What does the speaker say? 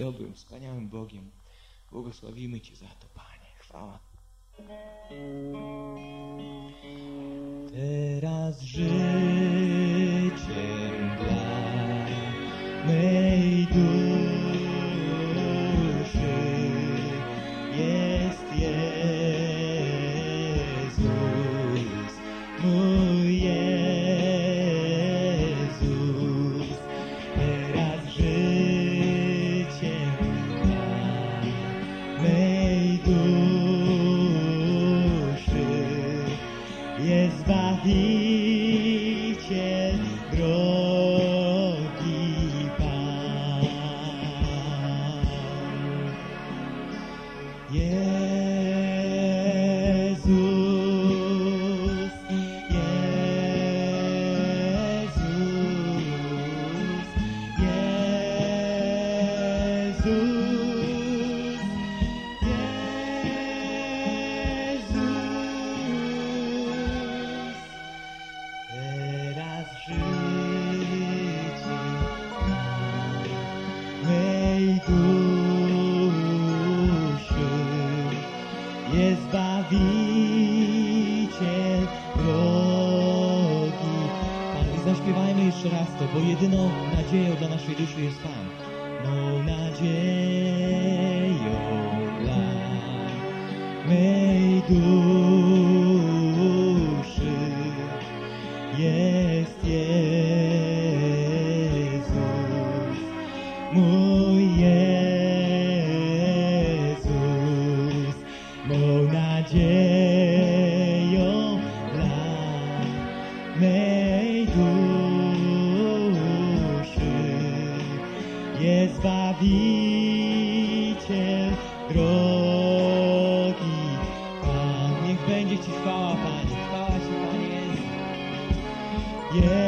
نمسکار bogie میں راج دش بھائی میں آست کو یہ دنو نجی ہوگا مشری اس بائن مونا جے یو را مید یسو مونا جے یو را مید Zbawiciel drogi. Pan, niech będzie Ci chwała, Panie. Chwała się, Panie Jezu. Yeah.